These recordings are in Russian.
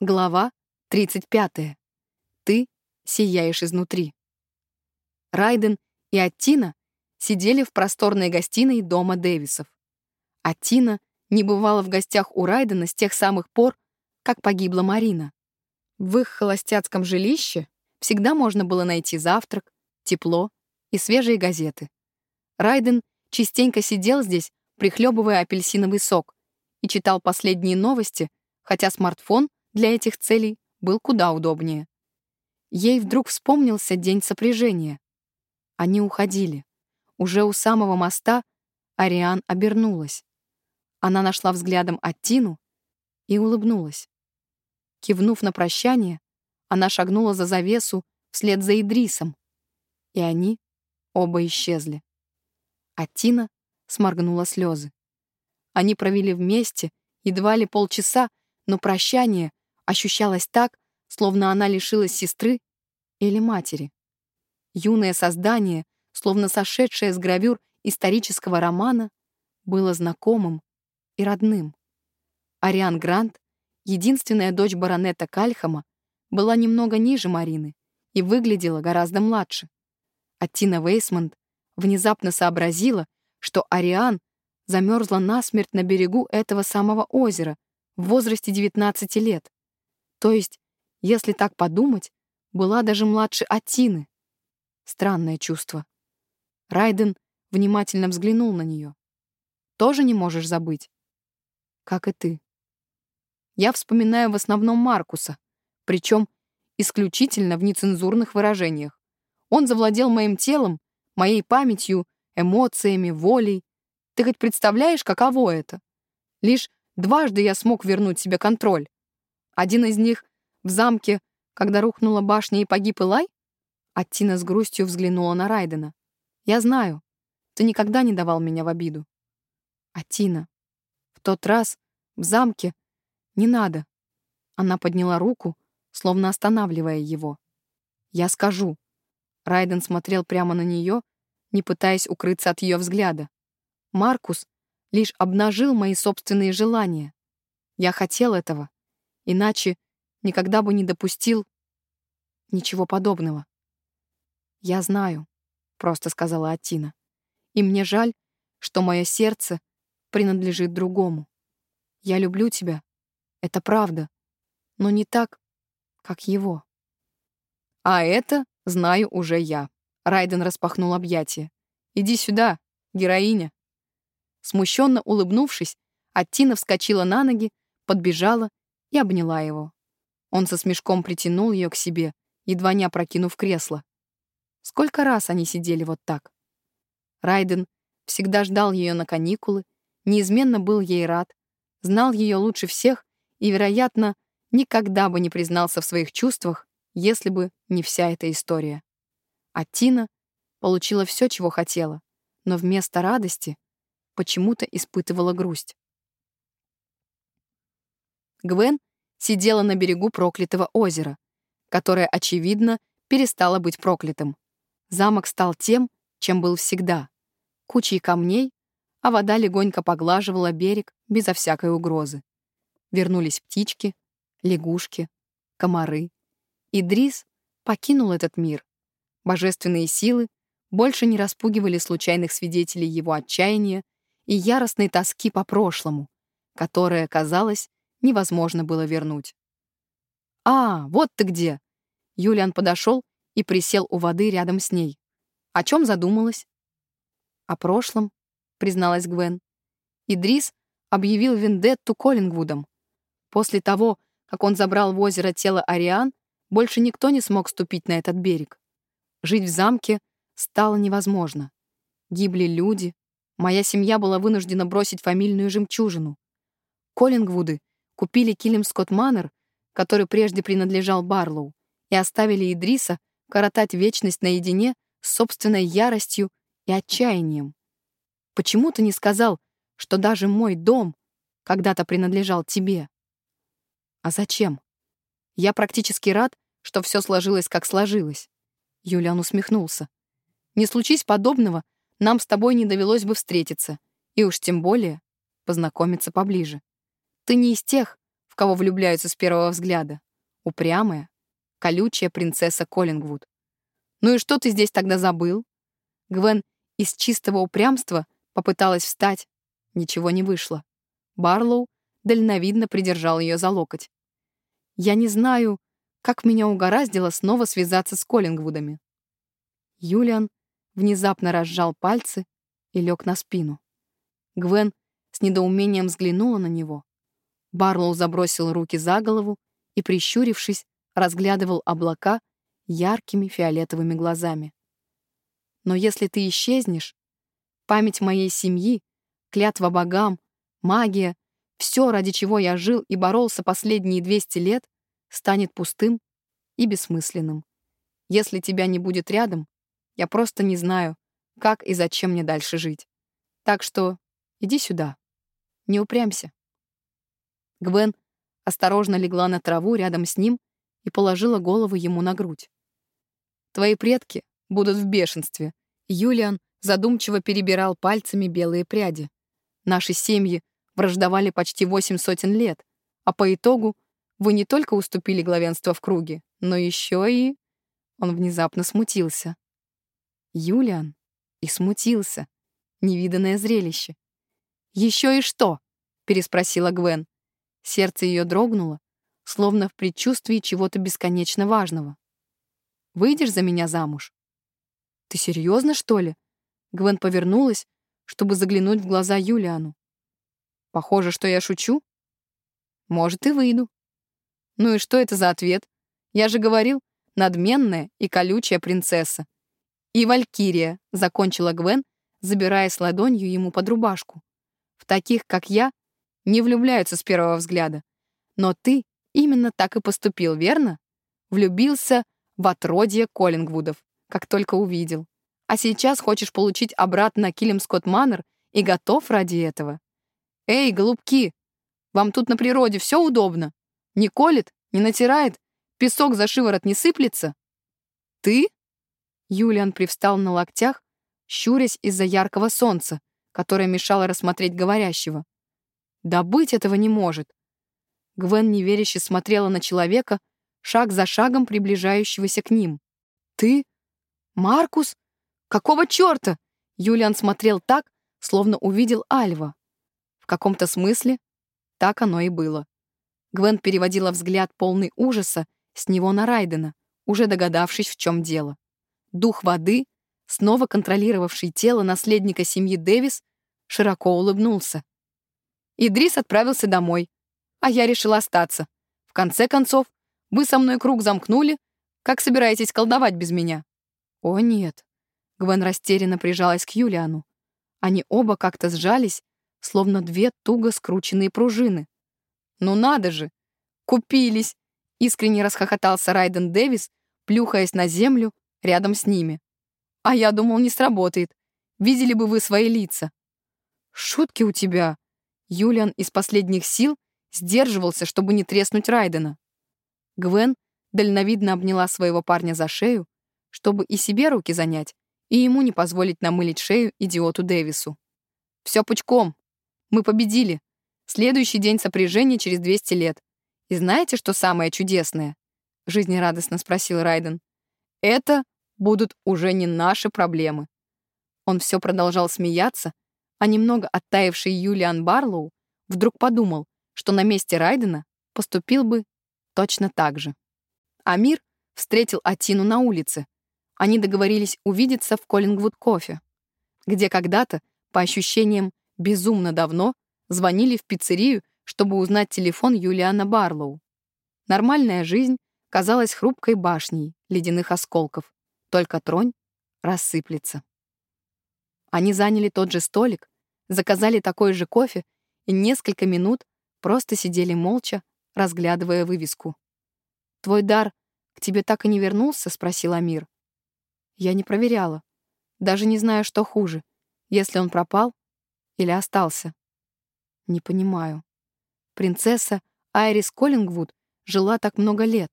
Глава 35. Ты сияешь изнутри. Райден и Аттина сидели в просторной гостиной дома Дэвисов. Аттина не бывала в гостях у Райдена с тех самых пор, как погибла Марина. В их холостяцком жилище всегда можно было найти завтрак, тепло и свежие газеты. Райден частенько сидел здесь, прихлебывая апельсиновый сок, и читал последние новости, хотя смартфон — для этих целей был куда удобнее. Ей вдруг вспомнился день сопряжения. Они уходили. Уже у самого моста Ариан обернулась. Она нашла взглядом Аттину и улыбнулась. Кивнув на прощание, она шагнула за завесу вслед за Идрисом, и они оба исчезли. Аттина сморгнула слезы. Они провели вместе едва ли полчаса, но прощание ощущалось так, словно она лишилась сестры или матери. Юное создание, словно сошедшее с гравюр исторического романа, было знакомым и родным. Ариан Грант, единственная дочь баронета Кальхама, была немного ниже Марины и выглядела гораздо младше. А Тина Вейсмонт внезапно сообразила, что Ариан замерзла насмерть на берегу этого самого озера в возрасте 19 лет. То есть, если так подумать, была даже младше Атины. Странное чувство. Райден внимательно взглянул на нее. Тоже не можешь забыть? Как и ты. Я вспоминаю в основном Маркуса, причем исключительно в нецензурных выражениях. Он завладел моим телом, моей памятью, эмоциями, волей. Ты хоть представляешь, каково это? Лишь дважды я смог вернуть себе контроль. Один из них в замке, когда рухнула башня и погиб Илай? А Тина с грустью взглянула на Райдена. «Я знаю, ты никогда не давал меня в обиду». «А Тина, в тот раз, в замке, не надо». Она подняла руку, словно останавливая его. «Я скажу». Райден смотрел прямо на нее, не пытаясь укрыться от ее взгляда. «Маркус лишь обнажил мои собственные желания. Я хотел этого, Иначе никогда бы не допустил ничего подобного. «Я знаю», — просто сказала Атина. «И мне жаль, что мое сердце принадлежит другому. Я люблю тебя, это правда, но не так, как его». «А это знаю уже я», — Райден распахнул объятия. «Иди сюда, героиня». Смущенно улыбнувшись, Аттина вскочила на ноги, подбежала и обняла его. Он со смешком притянул ее к себе, едва не опрокинув кресло. Сколько раз они сидели вот так? Райден всегда ждал ее на каникулы, неизменно был ей рад, знал ее лучше всех и, вероятно, никогда бы не признался в своих чувствах, если бы не вся эта история. А Тина получила все, чего хотела, но вместо радости почему-то испытывала грусть. Гвен сидела на берегу проклятого озера, которое, очевидно, перестало быть проклятым. Замок стал тем, чем был всегда — кучей камней, а вода легонько поглаживала берег безо всякой угрозы. Вернулись птички, лягушки, комары. Идрис покинул этот мир. Божественные силы больше не распугивали случайных свидетелей его отчаяния и яростной тоски по прошлому, которое, казалось, невозможно было вернуть. «А, вот ты где!» Юлиан подошел и присел у воды рядом с ней. «О чем задумалась?» «О прошлом», — призналась Гвен. Идрис объявил вендетту Коллингвудом. После того, как он забрал в озеро тело Ариан, больше никто не смог ступить на этот берег. Жить в замке стало невозможно. Гибли люди, моя семья была вынуждена бросить фамильную жемчужину. Коллингвуды купили Килим Скотт Маннер, который прежде принадлежал Барлоу, и оставили Идриса коротать вечность наедине с собственной яростью и отчаянием. Почему ты не сказал, что даже мой дом когда-то принадлежал тебе? А зачем? Я практически рад, что все сложилось, как сложилось. Юлиан усмехнулся. Не случись подобного, нам с тобой не довелось бы встретиться, и уж тем более познакомиться поближе. Ты не из тех, в кого влюбляются с первого взгляда. Упрямая, колючая принцесса Коллингвуд. Ну и что ты здесь тогда забыл? Гвен из чистого упрямства попыталась встать. Ничего не вышло. Барлоу дальновидно придержал ее за локоть. Я не знаю, как меня угораздило снова связаться с Коллингвудами. Юлиан внезапно разжал пальцы и лег на спину. Гвен с недоумением взглянула на него. Барлоу забросил руки за голову и, прищурившись, разглядывал облака яркими фиолетовыми глазами. «Но если ты исчезнешь, память моей семьи, клятва богам, магия, все, ради чего я жил и боролся последние 200 лет, станет пустым и бессмысленным. Если тебя не будет рядом, я просто не знаю, как и зачем мне дальше жить. Так что иди сюда. Не упрямься. Гвен осторожно легла на траву рядом с ним и положила голову ему на грудь. «Твои предки будут в бешенстве». Юлиан задумчиво перебирал пальцами белые пряди. «Наши семьи враждовали почти восемь сотен лет, а по итогу вы не только уступили главенство в круге, но еще и...» Он внезапно смутился. Юлиан и смутился. Невиданное зрелище. «Еще и что?» — переспросила Гвен. Сердце ее дрогнуло, словно в предчувствии чего-то бесконечно важного. «Выйдешь за меня замуж?» «Ты серьезно, что ли?» Гвен повернулась, чтобы заглянуть в глаза Юлиану. «Похоже, что я шучу?» «Может, и выйду». «Ну и что это за ответ? Я же говорил, надменная и колючая принцесса. И Валькирия», — закончила Гвен, забираясь ладонью ему под рубашку. «В таких, как я, не влюбляются с первого взгляда. Но ты именно так и поступил, верно? Влюбился в отродье Коллингвудов, как только увидел. А сейчас хочешь получить обратно Килим Скотт Маннер и готов ради этого. Эй, голубки, вам тут на природе все удобно? Не колет, не натирает, песок за шиворот не сыплется? Ты? Юлиан привстал на локтях, щурясь из-за яркого солнца, которое мешало рассмотреть говорящего. Да быть этого не может. Гвен неверяще смотрела на человека, шаг за шагом приближающегося к ним. «Ты? Маркус? Какого черта?» Юлиан смотрел так, словно увидел Альва. В каком-то смысле так оно и было. Гвен переводила взгляд полный ужаса с него на Райдена, уже догадавшись, в чем дело. Дух воды, снова контролировавший тело наследника семьи Дэвис, широко улыбнулся. Идрис отправился домой, а я решила остаться. В конце концов, вы со мной круг замкнули. Как собираетесь колдовать без меня? О, нет. Гвен растерянно прижалась к Юлиану. Они оба как-то сжались, словно две туго скрученные пружины. «Ну надо же! Купились!» — искренне расхохотался Райден Дэвис, плюхаясь на землю рядом с ними. «А я думал, не сработает. Видели бы вы свои лица». «Шутки у тебя!» Юлиан из последних сил сдерживался, чтобы не треснуть Райдена. Гвен дальновидно обняла своего парня за шею, чтобы и себе руки занять, и ему не позволить намылить шею идиоту Дэвису. «Все пучком. Мы победили. Следующий день сопряжения через 200 лет. И знаете, что самое чудесное?» — жизнерадостно спросил Райден. «Это будут уже не наши проблемы». Он все продолжал смеяться, а немного оттаивший Юлиан Барлоу вдруг подумал, что на месте Райдена поступил бы точно так же. Амир встретил Атину на улице. Они договорились увидеться в Коллингвуд кофе, где когда-то, по ощущениям, безумно давно звонили в пиццерию, чтобы узнать телефон Юлиана Барлоу. Нормальная жизнь казалась хрупкой башней ледяных осколков. Только тронь рассыплется. Они заняли тот же столик, заказали такой же кофе и несколько минут просто сидели молча, разглядывая вывеску. «Твой дар к тебе так и не вернулся?» — спросил Амир. Я не проверяла. Даже не знаю, что хуже, если он пропал или остался. Не понимаю. Принцесса Айрис Коллингвуд жила так много лет,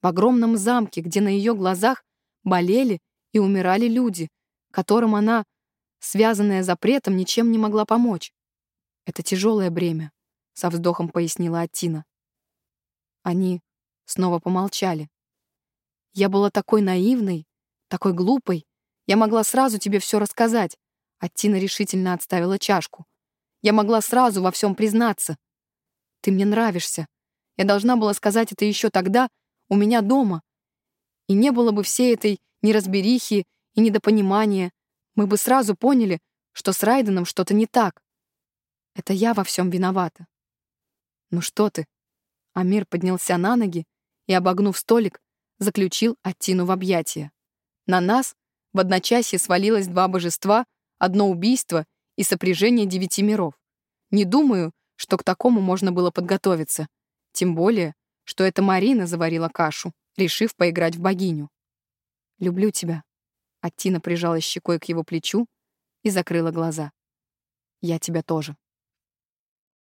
в огромном замке, где на ее глазах болели и умирали люди, которым она связанная запретом, ничем не могла помочь. Это тяжелое бремя, со вздохом пояснила Аттина. Они снова помолчали. Я была такой наивной, такой глупой. Я могла сразу тебе все рассказать. А Тина решительно отставила чашку. Я могла сразу во всем признаться. Ты мне нравишься. Я должна была сказать это еще тогда, у меня дома. И не было бы всей этой неразберихи и недопонимания. Мы бы сразу поняли, что с Райденом что-то не так. Это я во всем виновата. Ну что ты? Амир поднялся на ноги и, обогнув столик, заключил Аттину в объятия. На нас в одночасье свалилось два божества, одно убийство и сопряжение девяти миров. Не думаю, что к такому можно было подготовиться. Тем более, что это Марина заварила кашу, решив поиграть в богиню. «Люблю тебя». Аттина прижалась щекой к его плечу и закрыла глаза. «Я тебя тоже».